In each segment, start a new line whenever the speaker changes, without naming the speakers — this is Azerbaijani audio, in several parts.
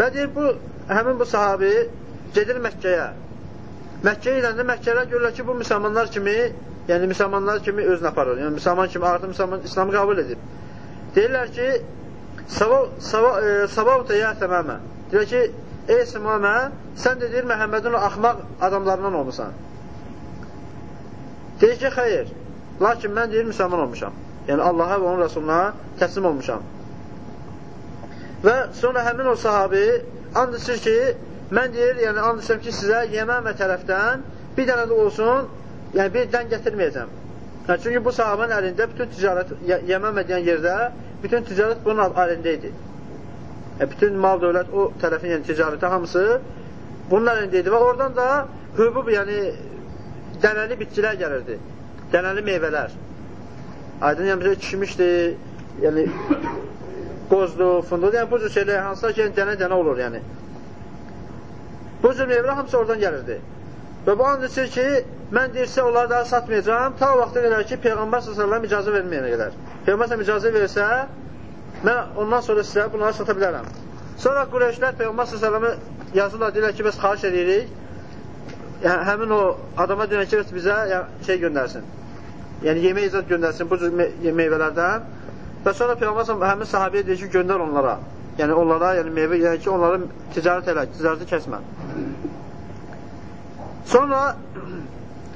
Və deyir, bu, həmin bu sahabi gedir Məkkəyə. Məkkəyə iləndə Məkkələr görürlər ki, bu müsəlmanlar kimi, yəni müsəlmanlar kimi özünü aparır. Yəni müsəlman kimi artıq müsəlman İslamı qəbul edib. Deyirlər ki, Savavta ya təməmə. Deyir ki, ey Simamə, sən de deyir Məhəmmədin o axmaq adamlarından olmusan. Deyir ki, xeyr. Lakin mən deyir müsəlman olmuşam. Yəni Allaha və onun Rəsuluna təslim olmuşam. Və sonra həmin o sahabi and içir ki, mən deyir, yəni and içirəm ki, sizə Yəmənmə tərəfdən bir dənə də olsun, yəni bir dən gətirməyəcəm. Yəni, çünki bu sahabənin əlində bütün ticarət, Yəmənmə deyən yerdə bütün ticarət bunun əlində idi. E, bütün mal dövlət o tərəfin yəni ticarəti hamısı bunun əlində idi və oradan da hübub, yəni dənəli bitkilər gəlirdi. Dənəli meyvələr. Aydın yəni kişmişdi, yəni qozdu, fundudu, yəni bu cür şeylər hansılar ki, dənə-dənə olur, yəni. Bu cür meyvələr hamısı oradan gəlirdi. Və bu and içir ki, mən deyirsə onları daha satmayacağam, ta vaxta qədər ki, Peyğəmbər s.ə.v icazə verməyənə qədər. Peyğəmbər icazə versə, mən ondan sonra sizə bunları sata bilərəm. Sonra Qureyşlər Peyğəmbər s.ə.və yazırlar, deyirlər ki, bəs xahiş edirik, yəni, həmin o adama deyirlər ki, bizə yəni, şey göndərsin. Yəni, yemək icad göndərsin bu cür me meyvələrdən. Və sonra Peyğəmbər həmin sahabiyə deyir ki, göndər onlara. Yəni, onlara, yəni meyvə, yəni ki, onları ticarət elə, ticarəti kəsmə. Sonra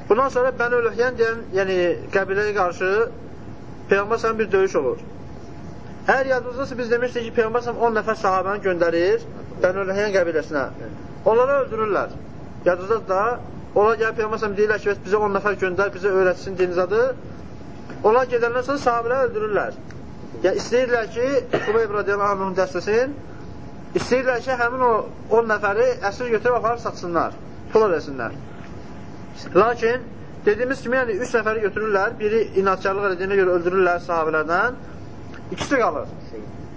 bundan sonra Bəni Ölühyan deyən, yəni qəbiləyə qarşı Peyğəmbər bir döyüş olur. Əgər yadınızdasa biz demişdik ki, Peyğəmbər səhəm 10 nəfər sahabəni göndərir Bəni Ölühyan qəbiləsinə. Onları öldürürlər. Yadınızda da onlar gəlib Peyğəmbər deyirlər ki, bizə 10 nəfər göndər, bizə öyrətsin diniz adı. Onlar gedəndən sonra sahabələr öldürürlər. Yəni istəyirlər ki, Qubeyb radiyallahu anhın dəstəsin, istəyirlər ki, həmin o 10 nəfəri əsir götürüb aparıb satsınlar pul ödəsinlər. Lakin dediyimiz kimi, yəni 3 nəfəri götürürlər, biri inatçarlıq edildiyinə görə öldürürlər sahabələrdən, ikisi qalır.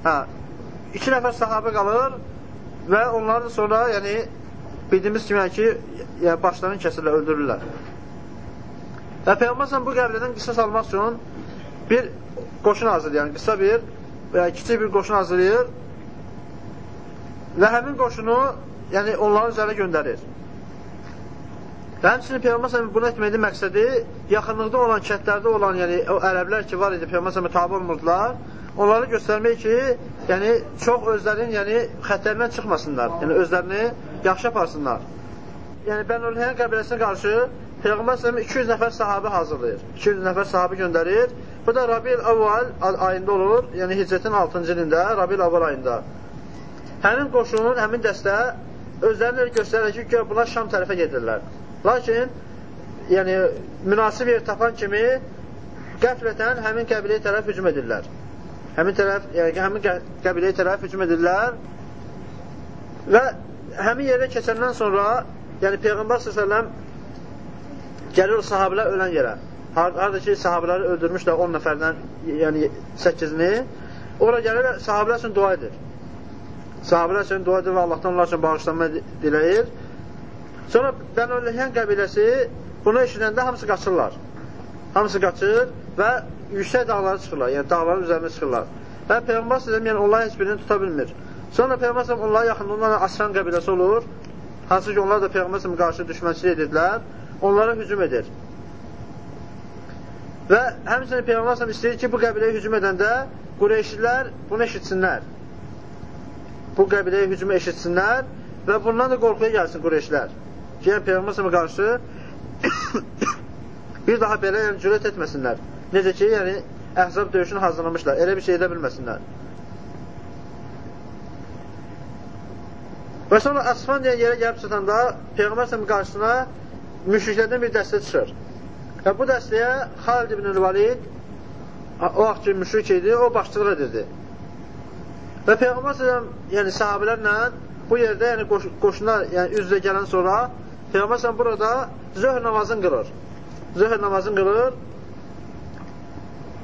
Hə, iki nəfər sahabə qalır və onları sonra, yəni bildiyimiz kimi yəni ki, yəni, başlarını kəsirlər, öldürürlər. Və Peyğəmbər bu qəbilədən qisas almaq üçün bir qoşun hazırlayır, yəni qısa bir və ya kiçik bir qoşun hazırlayır və həmin qoşunu yəni onların üzərinə göndərir. Və həmçinin Peyğəmbər s.ə.v bunu etməkdə məqsədi yaxınlıqda olan, kətlərdə olan, yəni o ərəblər ki, var idi, Peyğəmbər s.ə.v tabi olmurdular, onları göstərmək ki, yəni çox özlərinin yəni, xətərindən çıxmasınlar, yəni özlərini yaxşı aparsınlar. Yəni Bənulhəyən qəbiləsinə qarşı Peyğəmbər s.ə.v 200 nəfər sahabə hazırlayır, 200 nəfər sahabə göndərir. Bu da Rabil Avval ayında olur, yəni hicrətin 6-cı ilində, Rabil Avval ayında. Həmin qoşunun, həmin dəstə özlərini göstərir ki, bunlar Şam tərəfə gedirlər. Lakin, yəni, münasib yer tapan kimi qəflətən həmin qəbiləyə tərəf hücum edirlər. Həmin tərəf, yəni həmin qəbiləyə tərəf hücum edirlər və həmin yerə keçəndən sonra, yəni Peyğəmbər s.ə.v gəlir o sahabələr ölən yerə. Harada ki, sahabələri öldürmüşlər 10 nəfərdən, yəni 8-ni, ora gəlir, sahabələr üçün dua edir. Sahabələr üçün dua edir və Allahdan onlar üçün bağışlanma diləyir. Sonra Bənöləhən qəbiləsi bunu eşidəndə hamısı qaçırlar. Hamısı qaçır və yüksək dağlara çıxırlar, yəni dağların üzərinə çıxırlar. Və Peyğəmbər sələm, yəni onlar heç birini tuta bilmir. Sonra Peyğəmbər sələm onlara yaxında onlarla Asran qəbiləsi olur. Hansı ki, onlar da Peyğəmbər sələm qarşı düşmənçilik edirlər. Onlara hücum edir. Və həmçinin Peyğəmbər sələm istəyir ki, bu qəbiləyə hücum edəndə Qureyşlilər bunu eşitsinlər. Bu qəbiləyə hücumu eşitsinlər və bundan da qorxuya gəlsin Qureyşlər ki, yəni Peyğəmbər sələmə qarşı bir daha belə yəni, cürət etməsinlər. Necə ki, yəni əhzab döyüşünü hazırlamışlar, elə bir şey edə bilməsinlər. Və sonra Əsfan deyən yerə gəlib çatanda Peyğəmbər sələmə qarşısına müşriklərdən bir dəstə çıxır. Və bu dəstəyə Xalid ibn Valid o vaxt ki, müşrik idi, o başçılıq edirdi. Və Peyğəmbər sələm, yəni sahabələrlə bu yerdə yəni qoş qoşunlar yəni üz-üzə gələn sonra Peyğəmbər burada zöhr namazını qılır. Zöhr namazını qılır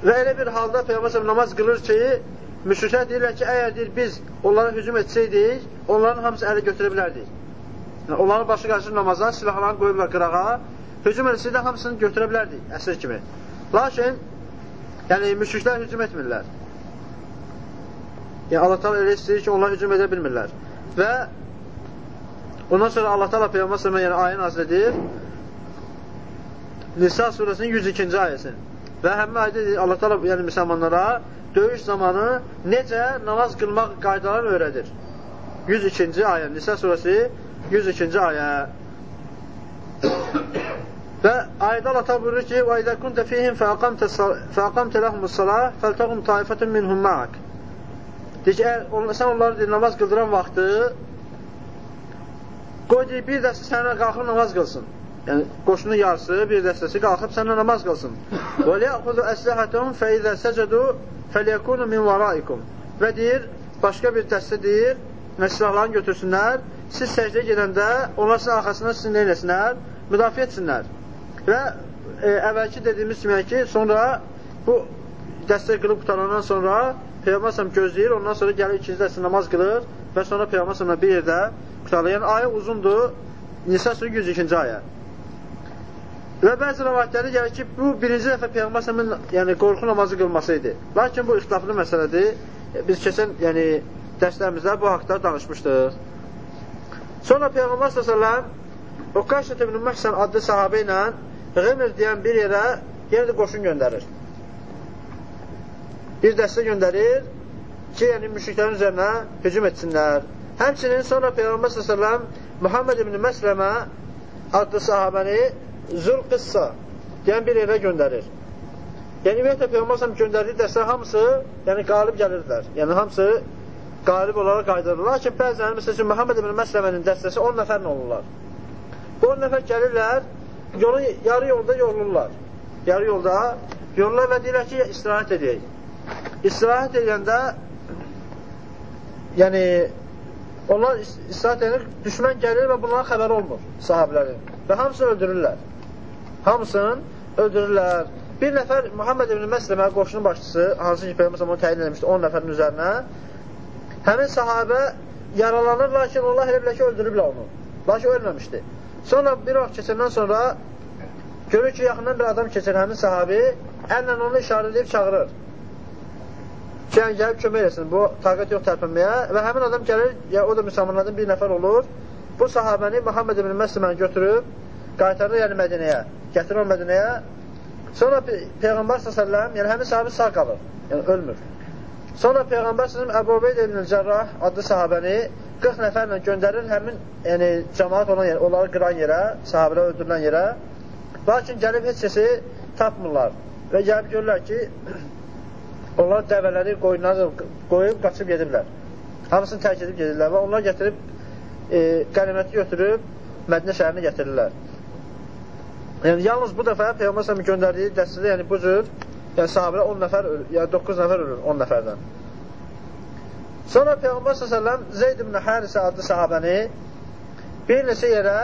və elə bir halda Peyğəmbər namaz qılır ki, müşriklər deyirlər ki, əgər deyir, biz onlara hücum etsəydik, onların hamısı ələ götürə bilərdik. Yəni, onların başı qarşı namaza, silahlarını qoyublar qırağa, hücum etsəydə hamısını götürə bilərdik, əsir kimi. Lakin, yəni, müşriklər hücum etmirlər. Yəni, Allah-u elə istəyir ki, onlar hücum edə bilmirlər. və ondan sonra Allah təala Peyğəmbər sallallahu yəni ayə nazil edir. Nisa surəsinin 102-ci ayəsi. Və həmin ayədə Allah təala yəni müsəlmanlara döyüş zamanı necə namaz qılmaq qaydalarını öyrədir. 102-ci ayə, Nisa surəsi 102-ci ayə. Və ayədə Allah buyurur ki: "Və izə kunte fihim fəaqamte lehumus-salah, feltaqum ta'ifatun minhum ma'ak." Deyir ki, əgər sən onları deyir, namaz qıldıran vaxtı qoy deyir, bir dəstə sənə qalxıb namaz qılsın. Yəni, qoşunun yarısı, bir dəstəsi qalxıb sənə namaz qılsın. Və liyəxudu əsləhətun fə izə səcədu fəliyəkunu min varaikum. Və deyir, başqa bir dəstə deyir, silahlarını götürsünlər, siz səcdə gedəndə onlar sizin arxasından sizin neynəsinlər? Müdafiə etsinlər. Və e, əvvəlki dediyimiz kimi ki, sonra bu dəstək qılıb qutarandan sonra Peyğəmbər gözləyir, ondan sonra gəlir ikinci dəstə namaz qılır və sonra Peyğəmbər bir yerdə qutarır. Yəni ayə uzundur. Nisa surə 102-ci ayə. Və bəzi rivayətlərdə gəlir ki, bu birinci dəfə Peyğəmbər yəni qorxu namazı qılması idi. Lakin bu ixtilaflı məsələdir. Biz keçən yəni dərslərimizdə bu haqqda danışmışdıq. Sonra Peyğəmbər sallallahu Uqaşət ibn Məhsən adlı sahabə ilə Qemir deyən bir yerə yenə də qoşun göndərir. Bir dəstə göndərir ki, yəni müşriklərin üzərinə hücum etsinlər. Həmçinin sonra Peyğəmbər s.ə.v Muhammed ibn Məsləmə adlı sahabəni Zülqıssa deyən bir yerə göndərir. Yəni, ümumiyyətlə Peyğəmbər s.ə.v göndərdiyi dəstə hamısı yəni, qalib gəlirdilər. Yəni, hamısı qalib olaraq qayıdırlar. Lakin bəzən, məsəl üçün, Muhammed ibn Məsləmənin dəstəsi 10 nəfərlə olurlar. Bu 10 nəfər gəlirlər, yolu, yarı yolda yorulurlar. Yarı yolda yorulurlar və deyirlər ki, istirahət edək. İstirahət edəndə yəni onlar istirahət edir, düşmən gəlir və bunların xəbəri olmur sahabilərin. Və hamısını öldürürlər. Hamısını öldürürlər. Bir nəfər Muhammed ibn Məsləmə qoşunun başçısı, hansı ki, Peyğəmbər onu təyin edilmişdi 10 nəfərin üzərinə. Həmin sahabə yaralanır, lakin Allah elə bilə ki, öldürüblər onu. Lakin ölməmişdi. Sonra bir vaxt keçəndən sonra görür ki, yaxından bir adam keçir, həmin sahabi əllə onu işarə edib çağırır. Ki, yəni gəlib kömək eləsin, bu taqət yox tərpənməyə və həmin adam gəlir, ya o da müsəlmanlardan bir nəfər olur. Bu sahabəni Muhammed ibn Məsliməni götürüb, qaytarır yəni Mədinəyə, gətirir Mədinəyə. Sonra Pe Peyğəmbər s.ə.v, yəni həmin sahabi sağ qalır, yəni ölmür. Sonra Peyğəmbər s.ə.v Əbu Ubeyd ibn Cərrah adlı sahabəni 40 nəfərlə göndərir həmin yəni, cəmaat olan yer, onları qıran yerə, sahabələr öldürülən yerə. Lakin gəlib heç kəsi tapmırlar və gəlib görürlər ki, onlar dəvələri qoyunları qoyub qaçıb gediblər. Hamısını tərk edib gedirlər və onlar gətirib e, qəniməti götürüb Mədinə şəhərinə gətirirlər. Yəni, yalnız bu dəfə Peyğəmbər göndərdiyi dəstədə, yəni bu cür, yəni sahabələr 10 nəfər ölür, yəni 9 nəfər ölür 10 nəfərdən. Sonra Peyğəmbər s.ə.v Zeyd ibn Hərisə adlı sahabəni bir neçə yerə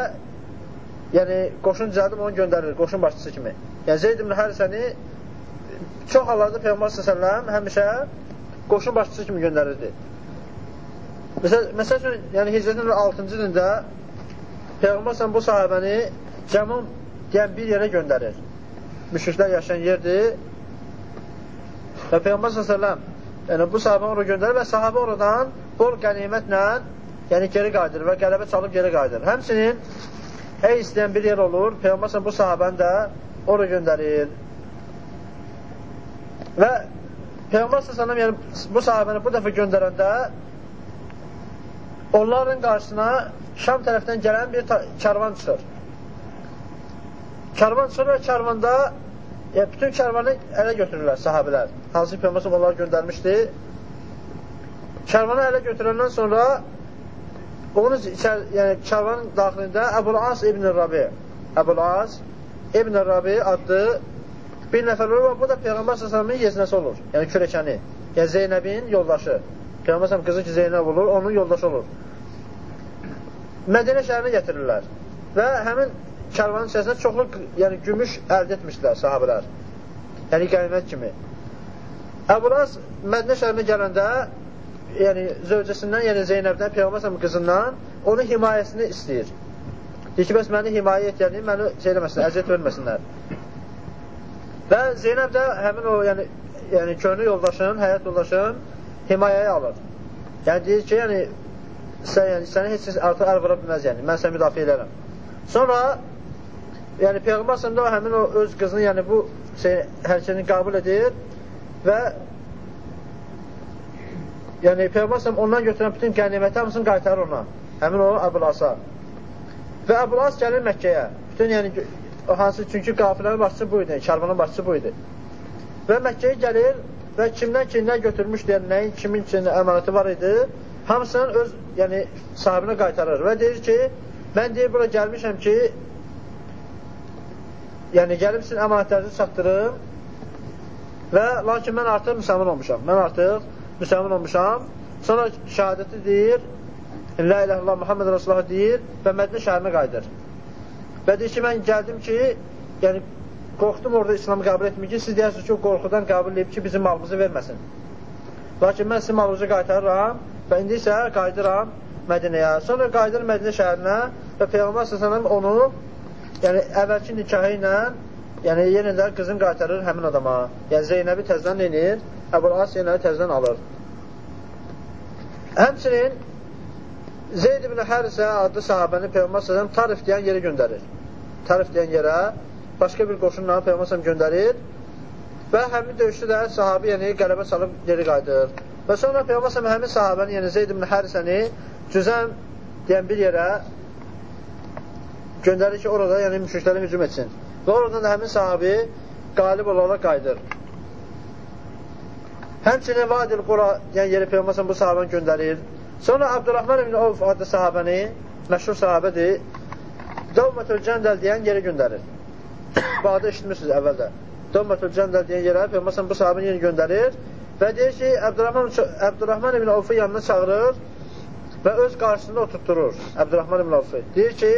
yəni qoşun düzəldib onu göndərir, qoşun başçısı kimi. Yəni Zeyd ibn Hərisəni çox hallarda Peyğəmbər s.ə.v həmişə qoşun başçısı kimi göndərirdi. Məsəl, məsəl üçün, yəni Hicrətin 6-cı ilində Peyğəmbər s.ə.v bu sahabəni Cəmun deyən bir yerə göndərir. Müşriklər yaşayan yerdir. Və Peyğəmbər s.ə.v Yəni bu sahabə ora göndərir və sahabə oradan bol qənimətlə yəni geri qayıdır və qələbə çalıb geri qayıdır. Həmçinin ey istəyən bir yer olur, Peyğəmbər bu sahabəni də ora göndərir. Və Peyğəmbər sallallahu yəni bu sahabəni bu dəfə göndərəndə onların qarşısına Şam tərəfdən gələn bir karvan çıxır. Karvan çıxır və karvanda yəni, bütün kərvanı ələ götürürlər sahabilər. Hansı ki, Peyğəmbər onları göndərmişdi. Kərvanı ələ götürəndən sonra onun içər, yəni kərvanın daxilində Əbul As ibn Rabi, Əbul As ibn Rabi adlı bir nəfər olur və bu da Peyğəmbər s.ə.v-in yeznəsi olur. Yəni kürəkəni. Yəni Zeynəbin yoldaşı. Peyğəmbər s.ə.v qızı ki Zeynəb olur, onun yoldaşı olur. Mədinə şəhərinə gətirirlər. Və həmin kərvanın içərisində çoxlu yəni, gümüş əldə etmişdilər sahabələr. Yəni qənimət kimi. Əbulas Mədinə şəhərinə gələndə yəni zövcəsindən, yəni Zeynəbdən, Peyğəmbər qızından onun himayəsini istəyir. Deyir ki, bəs məni himayə et, yəni məni şey eləməsinlər, əziyyət verməsinlər. Və Zeynəb də həmin o, yəni, yəni könlü yoldaşın, həyat yoldaşın himayəyə alır. Yəni deyir ki, yəni sən, yəni, səni heç artıq əl vura bilməz, yəni, mən səni müdafiə edərəm. Sonra, yəni, Peyğəmbər səhəmdə o, həmin o öz qızını, yəni, bu şey, hərəkətini qəbul edir və yəni, Peyğəmbər səhəm ondan götürən bütün qəniməti hamısını qaytarır ona, həmin o Əbulasa. Və Əbulas gəlir Məkkəyə. Bütün, yəni, o hansı, çünki qafilənin başçısı bu idi, karvanın başçısı bu idi. Və Məkkəyə gəlir və kimdən ki, nə götürmüşdü, yəni nəyin kimin üçün əmanəti var idi, hamısının öz yəni, sahibinə qaytarır və deyir ki, mən deyir, bura gəlmişəm ki, yəni gəlib sizin əmanətlərinizi çatdırım və lakin mən artıq müsəlman olmuşam. Mən artıq müsəlman olmuşam. Sonra şəhadəti deyir, La ilahe illallah Muhammed Resulullah deyir və Mədinə şəhərinə qayıdır. Və deyir ki, mən gəldim ki, yəni qorxdum orada İslamı qəbul etmir ki, siz deyərsiniz ki, qorxudan qəbul edib ki, bizim malımızı verməsin. Lakin mən sizin malınızı qaytarıram və indi isə qayıdıram Mədinəyə. Sonra qayıdır Mədinə şəhərinə və Peyğəmbər s.ə.v onu yəni əvvəlki nikahı ilə yəni yenə də qızın qaytarır həmin adama. Yəni Zeynəbi təzdən eləyir, Əbul As Zeynəbi təzdən alır. Həmçinin Zeyd ibn Hərisə adlı sahabəni Peyğəmbər s.ə.v tarif deyən yerə göndərir. Tarif deyən yerə başqa bir qoşunla Peyğəmbər göndərir və həmin döyüşdə də sahabi yəni qələbə salıb geri qayıdır. Və sonra Peyğəmbər həmin sahabəni, yəni Zeyd ibn Hərisəni Cüzən deyən bir yerə göndərir ki, orada yəni müşriklərə hücum etsin. Və oradan da həmin sahabi qalib olaraq qayıdır. Həmçinin Vadil Qura yəni yeri Peyğəmbər bu sahabəni göndərir. Sonra Abdurrahman ibn Avf adlı sahabəni, məşhur sahabədir, Davmatül Cəndəl deyən yeri göndərir. Bu adı eşitmişsiniz əvvəldə. Dömmətül Cəndəl deyən yerə Peyğəmbər bu sahabəni yeni göndərir və deyir ki, Əbdurrahman, Əbdurrahman ibn Avfı yanına çağırır və öz qarşısında oturtdurur Əbdurrahman ibn Avfı. Deyir ki,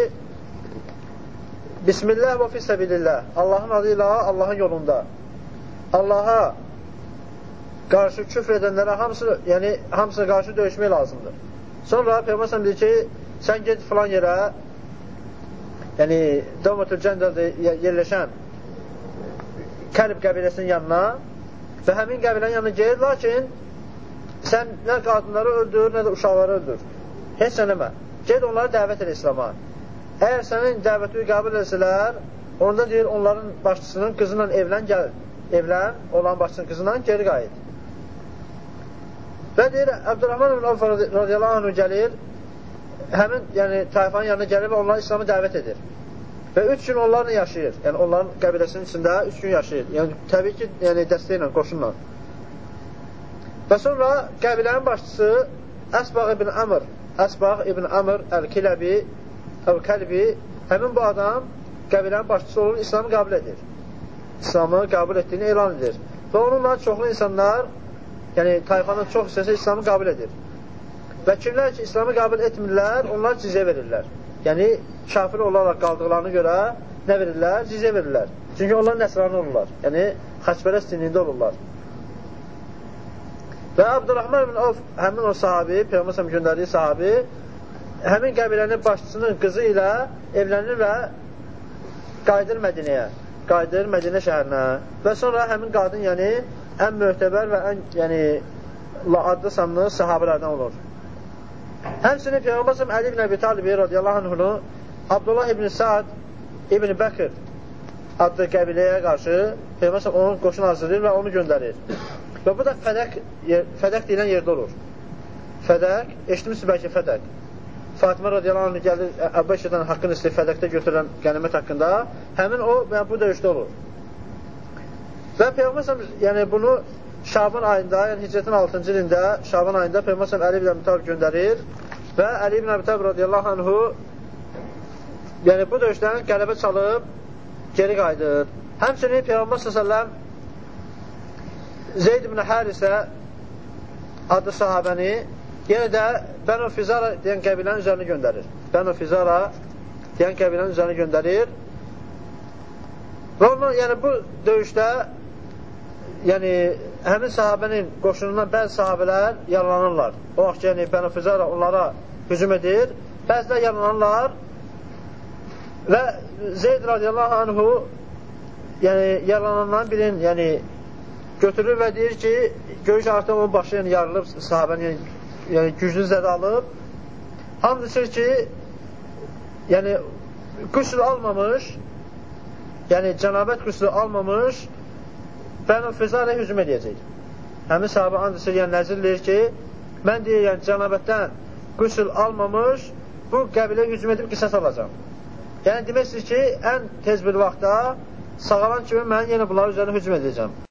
Bismillah və fisəbilillah. Allahın adı ilə Allahın yolunda. Allaha qarşı küfr edənlərə hamısı, yəni hamısına qarşı döyüşmək lazımdır. Sonra Peyğəmbər deyir ki, sən get filan yerə yəni Davmatül Cəndəldə yerləşən Kəlb qəbiləsinin yanına və həmin qəbilənin yanına gelir, lakin sən nə qadınları öldür, nə də uşaqları öldür. Heç sənəmə. Ged onları dəvət edə İslama. Əgər sənin dəvəti qəbul etsələr, onda deyir, onların başçısının qızından evlən gəl, evlən, olan başçısının qızından geri qayıt. Və deyir, Əbdurrahman ibn Avf radiyallahu anh gəlir, həmin yəni, tayfanın yanına gəlir və onları İslamı dəvət edir. Və üç gün onlarla yaşayır. Yəni, onların qəbiləsinin içində üç gün yaşayır. Yəni, təbii ki, yəni, dəstə ilə, qoşunla. Və sonra qəbilənin başçısı Əsbaq ibn Əmr, Əsbaq ibn Əmr Əl-Kiləbi, Əl-Kəlbi, həmin bu adam qəbilənin başçısı olur, İslamı qəbul edir. İslamı qəbul etdiyini elan edir. Və onunla çoxlu insanlar, yəni tayfanın çox hissəsi İslamı qəbul edir. Və kimlər ki, İslamı qəbul etmirlər, onlar cizə verirlər. Yəni, kafir olaraq qaldıqlarını görə nə verirlər? Cizə verirlər. Çünki onlar nəsrani olurlar. Yəni, xəçbərəst dinində olurlar. Və Abdurrahman ibn Avf, həmin o sahabi, Peyğəmbər göndərdiyi sahabi, həmin qəbilənin başçısının qızı ilə evlənir və qayıdır Mədinəyə. Qayıdır Mədinə şəhərinə. Və sonra həmin qadın, yəni, ən möhtəbər və ən, yəni, adlı sanlı sahabələrdən olur. Həmsinin Peyğəmbər Əli ibn Əbi Talibi radiyallahu anhunu Abdullah ibn Saad ibn Bəkir adlı qəbiləyə qarşı Peyğəmbər onun qoşun hazırlayır və onu göndərir. Və bu da Fədək, yer, Fədək deyilən yerdə olur. Fədək, eşitmişsiniz bəlkə Fədək. Fatimə radiyallahu anh gəlir Əbbəşədən haqqını istəyir Fədəkdə götürülən qənimət haqqında. Həmin o, yəni bu döyüşdə olur. Və Peyğəmbər yəni bunu Şaban ayında, yəni hicrətin 6-cı ilində Şaban ayında Peyğəmbər Əli ibn Əbi Talib göndərir və Əli ibn Əbi Talib radiyallahu anhu yəni bu döyüşdən qələbə çalıb geri qayıdır. Həmçinin Peyğəmbər s.ə.v Zeyd ibn Hərisə adlı sahabəni yenə də Bənu Fizara deyən qəbilənin üzərini göndərir. Bənu Fizara deyən qəbilənin üzərini göndərir. Və ondan, yəni bu döyüşdə yəni həmin sahabənin qoşunundan bəzi sahabələr yaralanırlar. O vaxt yəni Bəni Füzara onlara hücum edir. Bəzilər yaralanırlar və Zeyd radiyallahu anhu yəni yaralananların birin yəni götürür və deyir ki, görüş artıq onun başı yəni yarılıb sahabənin yəni, yəni güclü zədə alıb and içir ki, yəni qüsl almamış, yəni cənabət qüslü almamış, Bənu Fizarə hücum edəcək. Həmin sahabə and içir, yəni nəzirləyir ki, mən deyir, yəni cənabətdən qüsl almamış, bu qəbilə hücum edib qisas alacaq. Yəni demək istəyir ki, ən tez bir vaxtda sağalan kimi mən yenə bunların üzərinə hücum edəcəm.